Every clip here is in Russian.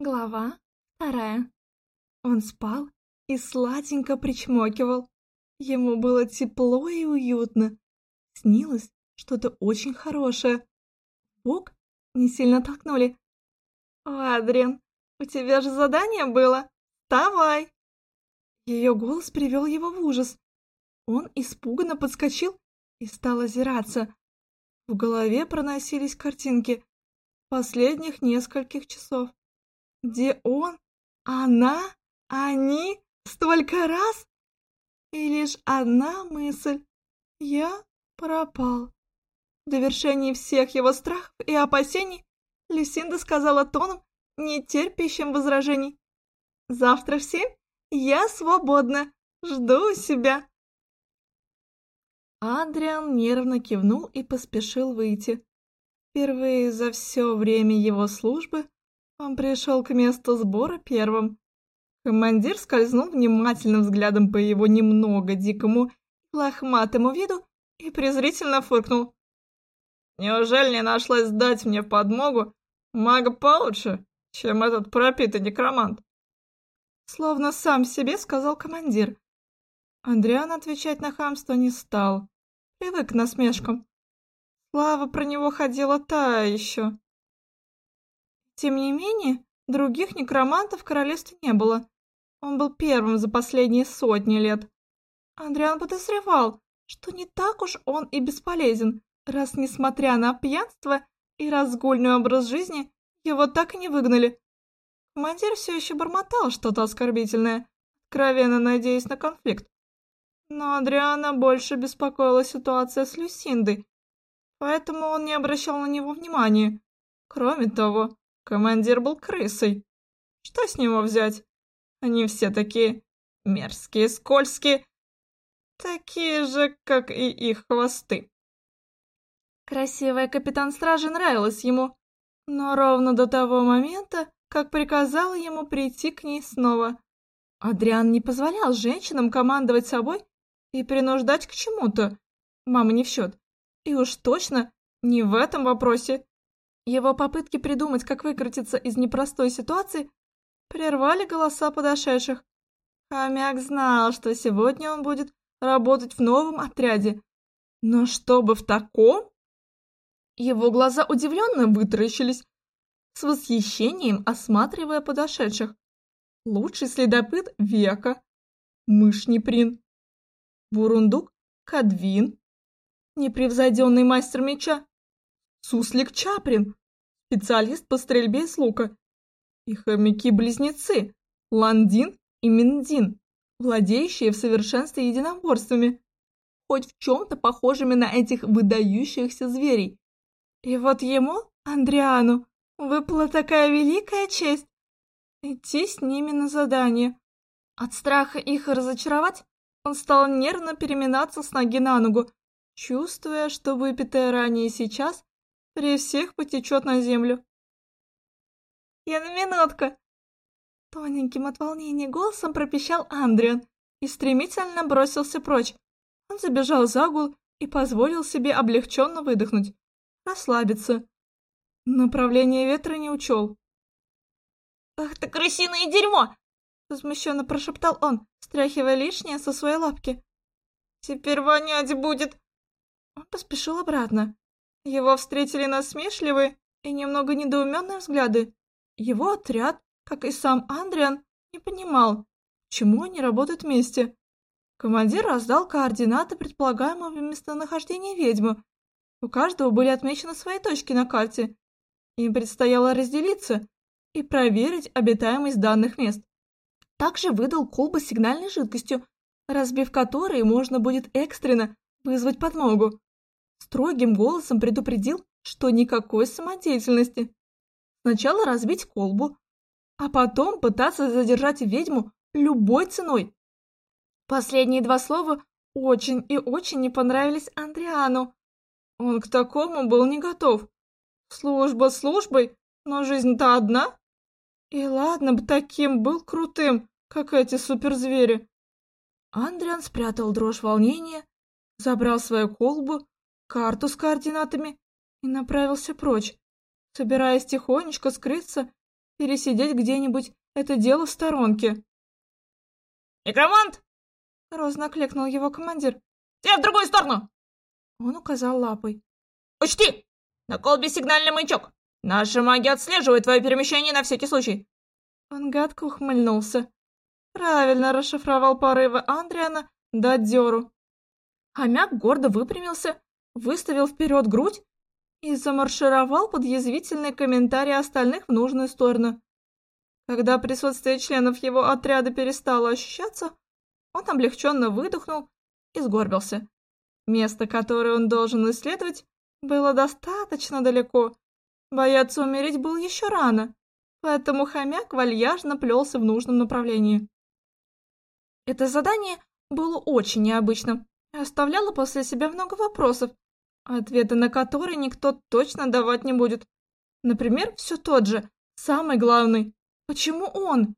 Глава вторая. Он спал и сладенько причмокивал. Ему было тепло и уютно. Снилось что-то очень хорошее. Бог не сильно толкнули. «Адриан, у тебя же задание было. Вставай!» Ее голос привел его в ужас. Он испуганно подскочил и стал озираться. В голове проносились картинки последних нескольких часов где он, она, они столько раз? И лишь одна мысль — я пропал. В довершении всех его страхов и опасений Люсинда сказала тоном, не терпящим возражений. «Завтра в семь я свободна, жду себя». Адриан нервно кивнул и поспешил выйти. Впервые за все время его службы он пришел к месту сбора первым. Командир скользнул внимательным взглядом по его немного дикому лохматому виду и презрительно фыркнул. «Неужели не нашлась дать мне подмогу мага получше, чем этот пропитый некромант?» Словно сам себе сказал командир. Андриан отвечать на хамство не стал. Привык к насмешкам. Слава про него ходила та еще. Тем не менее, других некромантов в королевстве не было. Он был первым за последние сотни лет. Андриан подозревал, что не так уж он и бесполезен, раз, несмотря на пьянство и разгульный образ жизни, его так и не выгнали. Командир все еще бормотал что-то оскорбительное, откровенно надеясь на конфликт. Но Адриана больше беспокоила ситуация с Люсиндой, поэтому он не обращал на него внимания. Кроме того, Командир был крысой. Что с него взять? Они все такие мерзкие, скользкие, такие же, как и их хвосты. Красивая капитан стражи нравилась ему, но ровно до того момента, как приказала ему прийти к ней снова. Адриан не позволял женщинам командовать собой и принуждать к чему-то. Мама не в счет. И уж точно не в этом вопросе. Его попытки придумать, как выкрутиться из непростой ситуации, прервали голоса подошедших. Хомяк знал, что сегодня он будет работать в новом отряде. Но чтобы в таком? Его глаза удивленно вытаращились, с восхищением осматривая подошедших. Лучший следопыт века, мышнеприн, бурундук Кадвин, непревзойденный мастер меча, суслик Чаприн, специалист по стрельбе из лука, и хомяки-близнецы Ландин и Миндин, владеющие в совершенстве единоборствами, хоть в чем-то похожими на этих выдающихся зверей. И вот ему, Андриану, выпала такая великая честь идти с ними на задание. От страха их разочаровать он стал нервно переминаться с ноги на ногу, чувствуя, что выпитое ранее сейчас при всех потечет на землю. «Я на минутку!» Тоненьким от волнения голосом пропищал Андриан и стремительно бросился прочь. Он забежал за угол и позволил себе облегченно выдохнуть, расслабиться. Направление ветра не учел. «Ах ты, крысиное дерьмо!» Возмущенно прошептал он, стряхивая лишнее со своей лапки. «Теперь вонять будет!» Он поспешил обратно, его встретили насмешливые и немного недоуменные взгляды. Его отряд, как и сам Андриан, не понимал, чему они работают вместе. Командир раздал координаты предполагаемого местонахождения ведьмы. У каждого были отмечены свои точки на карте. Им предстояло разделиться и проверить обитаемость данных мест. Также выдал колбы с сигнальной жидкостью, разбив которые можно будет экстренно вызвать подмогу строгим голосом предупредил, что никакой самодеятельности. Сначала разбить колбу, а потом пытаться задержать ведьму любой ценой. Последние два слова очень и очень не понравились Андриану. Он к такому был не готов. Служба службой, но жизнь-то одна. И ладно бы таким был крутым, как эти суперзвери. Андриан спрятал дрожь волнения, забрал свою колбу карту с координатами и направился прочь, собираясь тихонечко скрыться пересидеть где-нибудь это дело в сторонке. «Некромант!» — грозно окликнул его командир. «Тебе в другую сторону!» Он указал лапой. «Учти! На колбе сигнальный маячок! Наша магия отслеживает твое перемещение на всякий случай!» Он гадко ухмыльнулся. Правильно расшифровал порывы Андриана дать дёру. Хомяк гордо выпрямился, выставил вперед грудь и замаршировал под язвительные комментарии остальных в нужную сторону. Когда присутствие членов его отряда перестало ощущаться, он облегченно выдохнул и сгорбился. Место, которое он должен исследовать, было достаточно далеко. Бояться умереть было еще рано, поэтому хомяк вальяжно плелся в нужном направлении. Это задание было очень необычным и оставляло после себя много вопросов, ответы на которые никто точно давать не будет. Например, все тот же, самый главный. Почему он?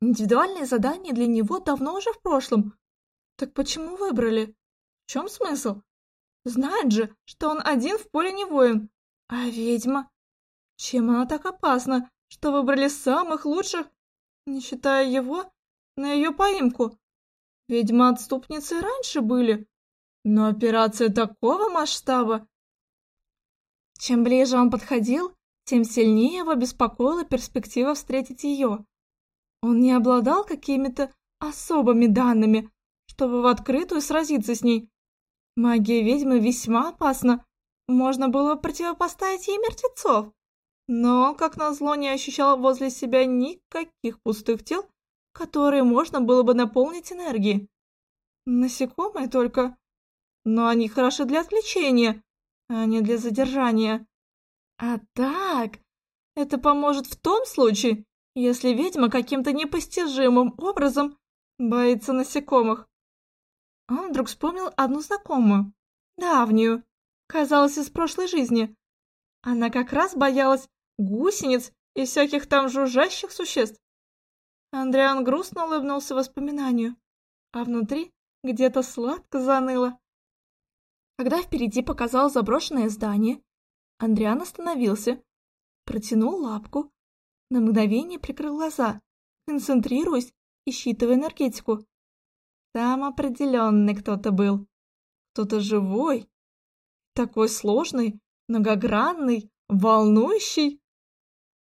Индивидуальное задание для него давно уже в прошлом. Так почему выбрали? В чем смысл? Знает же, что он один в поле не воин. А ведьма? Чем она так опасна, что выбрали самых лучших, не считая его, на ее поимку? Ведьмы-отступницы раньше были, но операция такого масштаба... Чем ближе он подходил, тем сильнее его беспокоила перспектива встретить ее. Он не обладал какими-то особыми данными, чтобы в открытую сразиться с ней. Магия ведьмы весьма опасна, можно было противопоставить ей мертвецов. Но, как назло, не ощущал возле себя никаких пустых тел, которые можно было бы наполнить энергией. Насекомые только но они хороши для отвлечения, а не для задержания. А так, это поможет в том случае, если ведьма каким-то непостижимым образом боится насекомых. Он вдруг вспомнил одну знакомую, давнюю, казалось, из прошлой жизни. Она как раз боялась гусениц и всяких там жужжащих существ. Андриан грустно улыбнулся воспоминанию, а внутри где-то сладко заныло. Когда впереди показалось заброшенное здание, Андриан остановился, протянул лапку, на мгновение прикрыл глаза, концентрируясь и считывая энергетику. Там определенный кто-то был. Кто-то живой, такой сложный, многогранный, волнующий.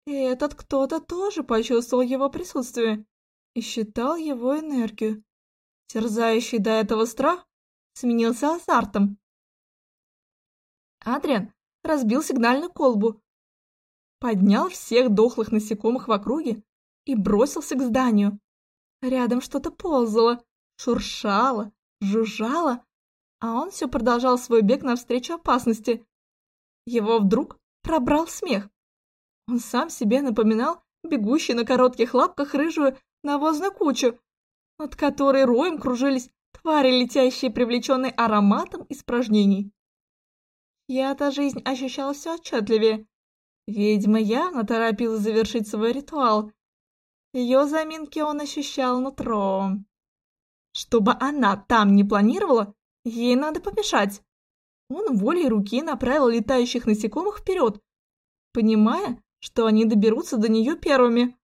И этот кто-то тоже почувствовал его присутствие и считал его энергию. Терзающий до этого страх сменился азартом. Адриан разбил сигнальную колбу, поднял всех дохлых насекомых в округе и бросился к зданию. Рядом что-то ползало, шуршало, жужжало, а он все продолжал свой бег навстречу опасности. Его вдруг пробрал смех. Он сам себе напоминал бегущий на коротких лапках рыжую навозную кучу, над которой роем кружились твари, летящие, привлеченные ароматом испражнений. Я-то жизнь ощущала все отчетливее. Ведьма явно торопилась завершить свой ритуал. Ее заминки он ощущал нутром. Чтобы она там не планировала, ей надо помешать. Он волей руки направил летающих насекомых вперед, понимая, что они доберутся до нее первыми.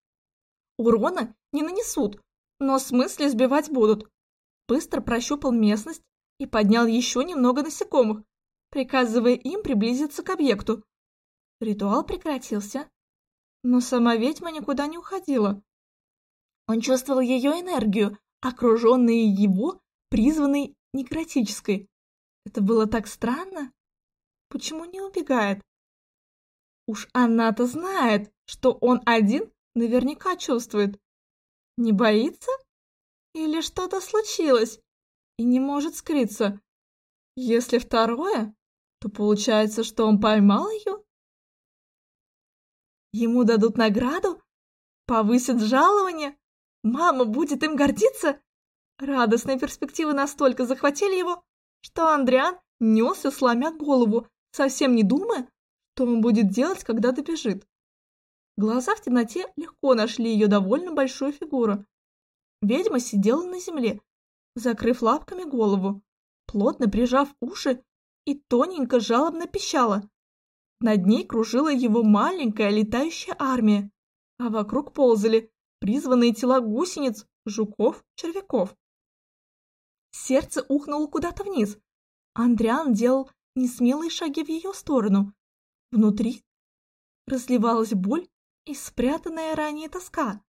Урона не нанесут, но смысле сбивать будут. Быстро прощупал местность и поднял еще немного насекомых, приказывая им приблизиться к объекту. Ритуал прекратился, но сама ведьма никуда не уходила. Он чувствовал ее энергию, окруженной его, призванной некротической. Это было так странно. Почему не убегает? Уж она-то знает, что он один наверняка чувствует. Не боится? Или что-то случилось и не может скрыться? Если второе, то получается, что он поймал ее? Ему дадут награду? Повысят жалование? Мама будет им гордиться? Радостные перспективы настолько захватили его, что Андриан несся, сломя голову, совсем не думая, что он будет делать, когда добежит. Глаза в темноте легко нашли ее довольно большую фигуру. Ведьма сидела на земле, закрыв лапками голову, плотно прижав уши и тоненько жалобно пищала. Над ней кружила его маленькая летающая армия. а вокруг ползали призванные тела гусениц, жуков, червяков. Сердце ухнуло куда-то вниз. Андриан делал несмелые шаги в ее сторону. Внутри разливалась боль и спрятанная ранее тоска.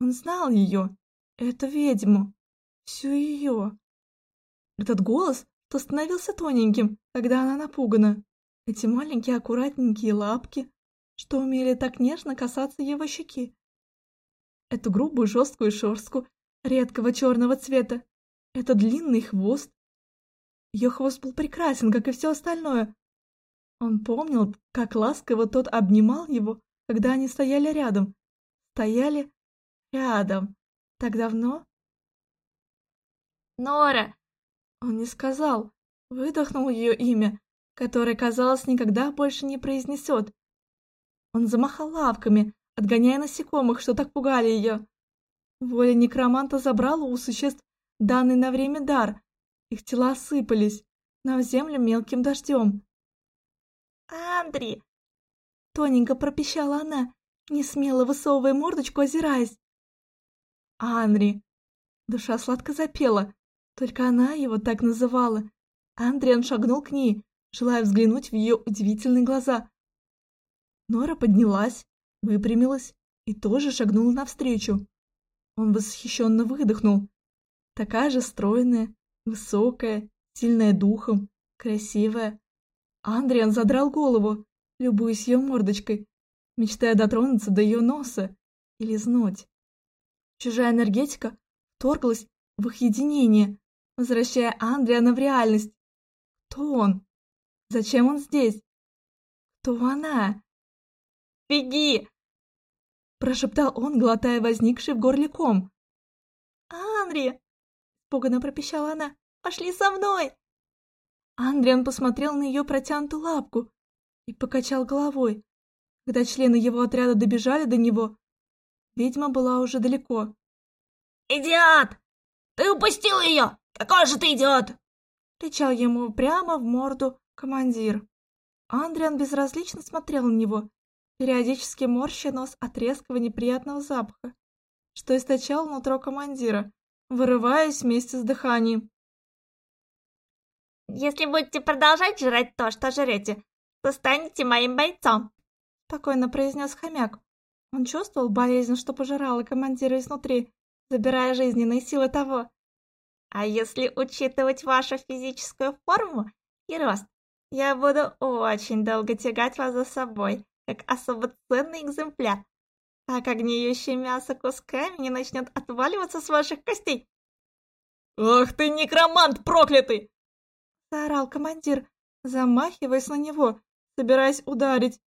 Он знал ее, эту ведьму, всю ее. Этот голос то становился тоненьким, когда она напугана. Эти маленькие аккуратненькие лапки, что умели так нежно касаться его щеки. Эту грубую жесткую шерстку редкого черного цвета. Это длинный хвост. Ее хвост был прекрасен, как и все остальное. Он помнил, как ласково тот обнимал его, когда они стояли рядом. Стояли рядом. Так давно? Нора! Он не сказал. Выдохнул ее имя, которое, казалось, никогда больше не произнесет. Он замахал лавками, отгоняя насекомых, что так пугали ее. Воля некроманта забрала у существ данный на время дар. Их тела осыпались на землю мелким дождем. «Андри!» Тоненько пропищала она, не смело высовывая мордочку, озираясь. «Анри!» Душа сладко запела, только она его так называла. Андриан шагнул к ней, желая взглянуть в ее удивительные глаза. Нора поднялась, выпрямилась и тоже шагнула навстречу. Он восхищенно выдохнул. Такая же стройная, высокая, сильная духом, красивая. Андриан задрал голову, любуясь ее мордочкой, мечтая дотронуться до ее носа и лизнуть. Чужая энергетика вторглась в их единение, возвращая Андриана в реальность. Кто он? Зачем он здесь? Кто она? «Беги!» Прошептал он, глотая возникший в горле ком. «Анри!» Испуганно пропищала она. «Пошли со мной!» Андриан посмотрел на ее протянутую лапку и покачал головой. Когда члены его отряда добежали до него, ведьма была уже далеко. «Идиот! Ты упустил ее! Какой же ты идиот!» кричал ему прямо в морду командир. Андриан безразлично смотрел на него, периодически морща нос от резкого неприятного запаха, что источал нутро командира, вырываясь вместе с дыханием. «Если будете продолжать жрать то, что жрете, то станете моим бойцом», — спокойно произнес хомяк. Он чувствовал болезнь, что пожирала командира изнутри, забирая жизненные силы того. «А если учитывать вашу физическую форму и рост, я буду очень долго тягать вас за собой, как особо ценный экземпляр, пока гниющее мясо кусками не начнет отваливаться с ваших костей. «Ах ты, некромант проклятый!» — заорал командир, замахиваясь на него, собираясь ударить.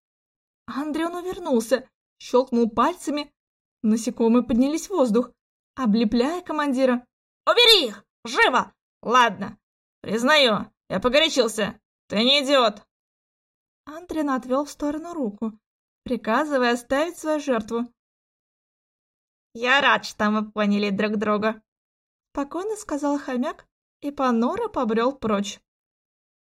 Андреон увернулся, щелкнул пальцами. Насекомые поднялись в воздух, облепляя командира. «Убери их! Живо! Ладно, признаю, я погорячился. Ты не идиот!» Андрин отвел в сторону руку, приказывая оставить свою жертву. «Я рад, что мы поняли друг друга», — спокойно сказал хомяк, и Панора побрел прочь.